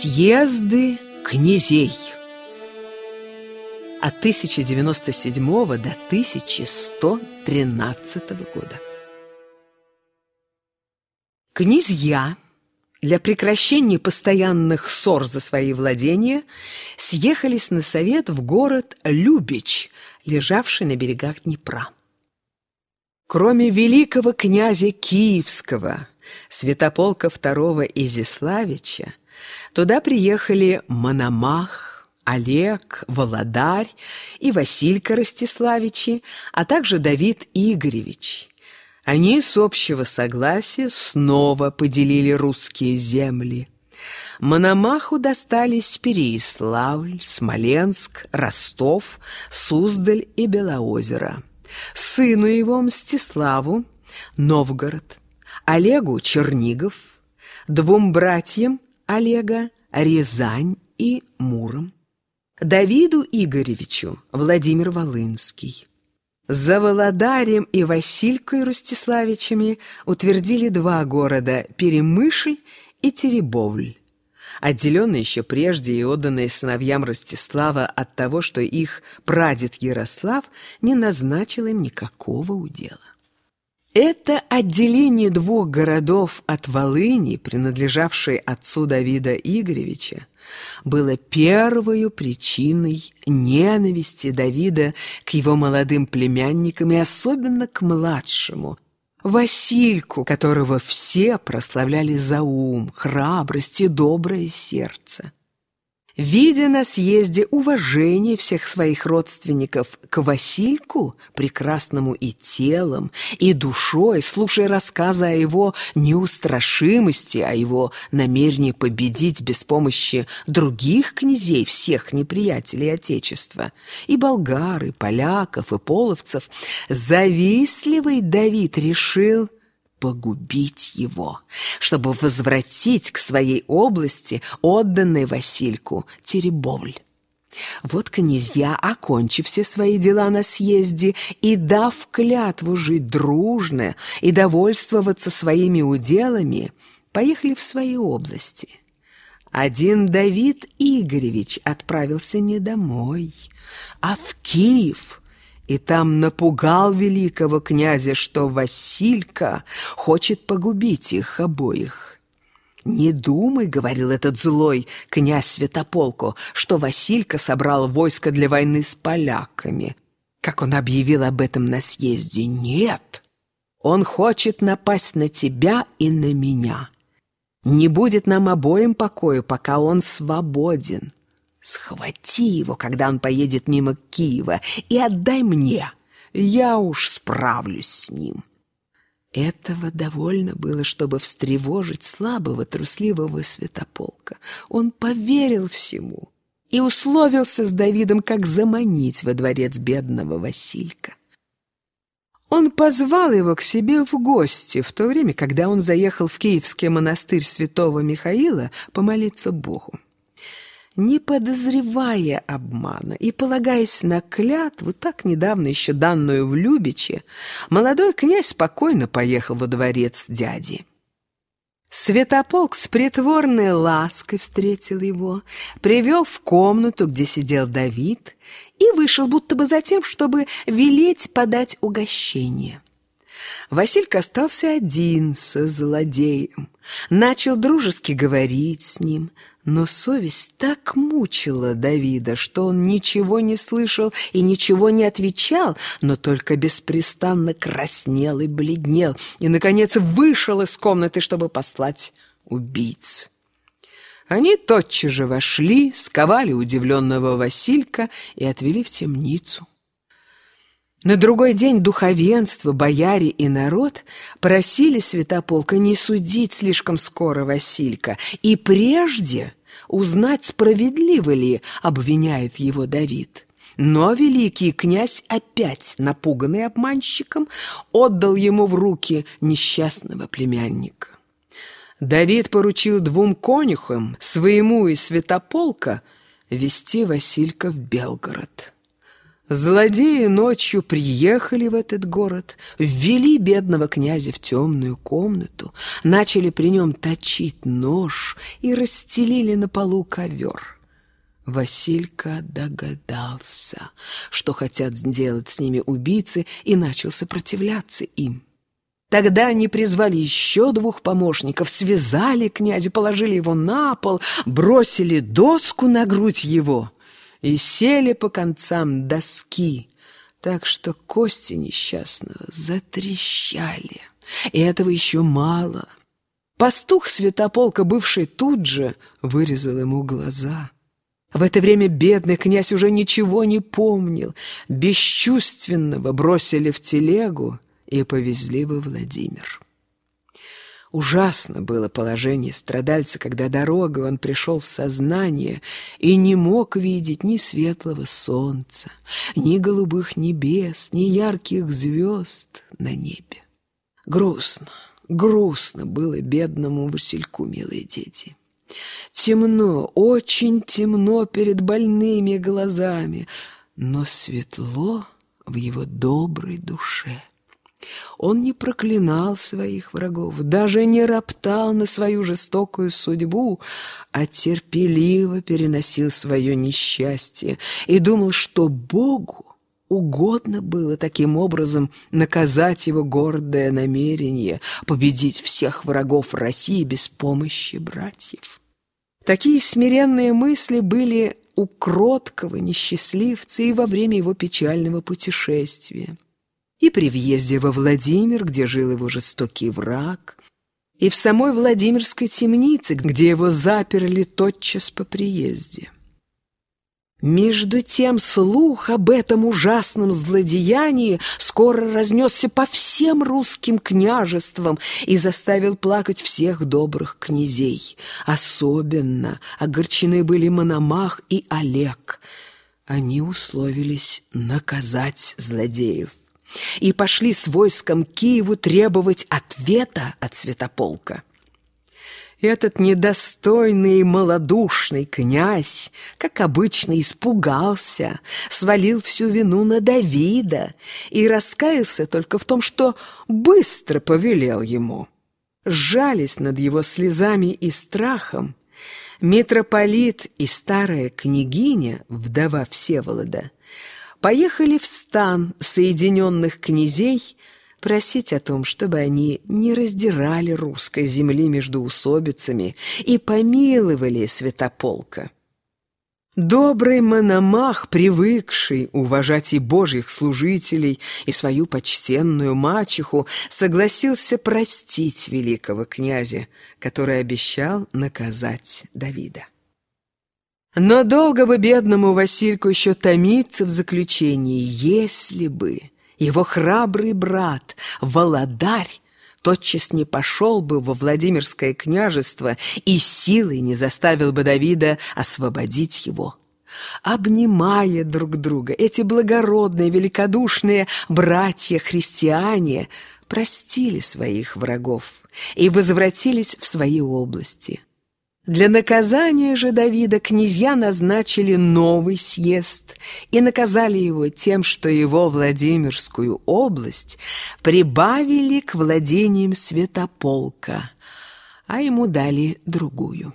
Съезды князей от 1097 до 1113 года. Князья для прекращения постоянных ссор за свои владения съехались на совет в город Любич, лежавший на берегах Днепра. Кроме великого князя Киевского, Святополка II Изиславича, туда приехали Мономах, Олег, Володарь и Василька Ростиславичи, а также Давид Игоревич. Они с общего согласия снова поделили русские земли. Мономаху достались Переяславль, Смоленск, Ростов, Суздаль и Белоозеро. Сыну его, Мстиславу, Новгород, Олегу Чернигов, двум братьям Олега Рязань и Муром, Давиду Игоревичу Владимир Волынский. За Володарем и Василькой Ростиславичами утвердили два города – Перемышль и Теребовль, отделенные еще прежде и отданные сыновьям Ростислава от того, что их прадед Ярослав не назначил им никакого удела. Это отделение двух городов от Волыни, принадлежавшей отцу Давида Игоревича, было первой причиной ненависти Давида к его молодым племянникам и особенно к младшему, Васильку, которого все прославляли за ум, храбрость и доброе сердце. Видя на съезде уважение всех своих родственников к Васильку, прекрасному и телом, и душой, слушая рассказы о его неустрашимости, о его намерении победить без помощи других князей всех неприятелей Отечества, и болгар, и поляков, и половцев, завистливый Давид решил – погубить его, чтобы возвратить к своей области отданный Васильку Теребовль. Вот князья, окончив все свои дела на съезде и дав клятву жить дружно и довольствоваться своими уделами, поехали в свои области. Один Давид Игоревич отправился не домой, а в Киев – и там напугал великого князя, что Василька хочет погубить их обоих. «Не думай, — говорил этот злой князь Святополку, — что Василька собрал войско для войны с поляками, как он объявил об этом на съезде. Нет, он хочет напасть на тебя и на меня. Не будет нам обоим покоя, пока он свободен». Схвати его, когда он поедет мимо Киева, и отдай мне. Я уж справлюсь с ним». Этого довольно было, чтобы встревожить слабого, трусливого святополка. Он поверил всему и условился с Давидом, как заманить во дворец бедного Василька. Он позвал его к себе в гости в то время, когда он заехал в Киевский монастырь святого Михаила помолиться Богу не подозревая обмана и полагаясь на клятву, так недавно еще данную в Любиче, молодой князь спокойно поехал во дворец дяди. Святополк с притворной лаской встретил его, привел в комнату, где сидел Давид, и вышел будто бы за тем, чтобы велеть подать угощение. Василька остался один со злодеем, начал дружески говорить с ним, но совесть так мучила Давида, что он ничего не слышал и ничего не отвечал, но только беспрестанно краснел и бледнел, и, наконец, вышел из комнаты, чтобы послать убийц. Они тотчас же вошли, сковали удивленного Василька и отвели в темницу. На другой день духовенство, бояре и народ просили святополка не судить слишком скоро Василька и прежде узнать, справедливо ли обвиняет его Давид. Но великий князь, опять напуганный обманщиком, отдал ему в руки несчастного племянника. Давид поручил двум конюхам, своему и святополка, вести Василька в Белгород. Злодеи ночью приехали в этот город, ввели бедного князя в темную комнату, начали при нем точить нож и расстелили на полу ковер. Василька догадался, что хотят сделать с ними убийцы, и начал сопротивляться им. Тогда они призвали еще двух помощников, связали князя, положили его на пол, бросили доску на грудь его и сели по концам доски, так что кости несчастного затрещали. И этого еще мало. Пастух Святополка, бывший тут же, вырезал ему глаза. В это время бедный князь уже ничего не помнил. Бесчувственного бросили в телегу и повезли во Владимир. Ужасно было положение страдальца, когда дорогой он пришел в сознание и не мог видеть ни светлого солнца, ни голубых небес, ни ярких звезд на небе. Грустно, грустно было бедному Васильку, милые дети. Темно, очень темно перед больными глазами, но светло в его доброй душе. Он не проклинал своих врагов, даже не роптал на свою жестокую судьбу, а терпеливо переносил свое несчастье и думал, что Богу угодно было таким образом наказать его гордое намерение победить всех врагов России без помощи братьев. Такие смиренные мысли были у кроткого несчастливца и во время его печального путешествия и при въезде во Владимир, где жил его жестокий враг, и в самой Владимирской темнице, где его заперли тотчас по приезде. Между тем слух об этом ужасном злодеянии скоро разнесся по всем русским княжествам и заставил плакать всех добрых князей. Особенно огорчены были Мономах и Олег. Они условились наказать злодеев и пошли с войском Киеву требовать ответа от Святополка. Этот недостойный и малодушный князь, как обычно, испугался, свалил всю вину на Давида и раскаялся только в том, что быстро повелел ему. Сжались над его слезами и страхом, митрополит и старая княгиня, вдова Всеволода, поехали в стан Соединенных Князей просить о том, чтобы они не раздирали русской земли между усобицами и помиловали святополка. Добрый Мономах, привыкший уважать и божьих служителей, и свою почтенную мачеху, согласился простить великого князя, который обещал наказать Давида. Но долго бы бедному Васильку еще томиться в заключении, если бы его храбрый брат Володарь тотчас не пошел бы во Владимирское княжество и силой не заставил бы Давида освободить его. Обнимая друг друга, эти благородные, великодушные братья-христиане простили своих врагов и возвратились в свои области – для наказания же Давида князья назначили новый съезд и наказали его тем, что его Владимирскую область прибавили к владениям святополка, а ему дали другую.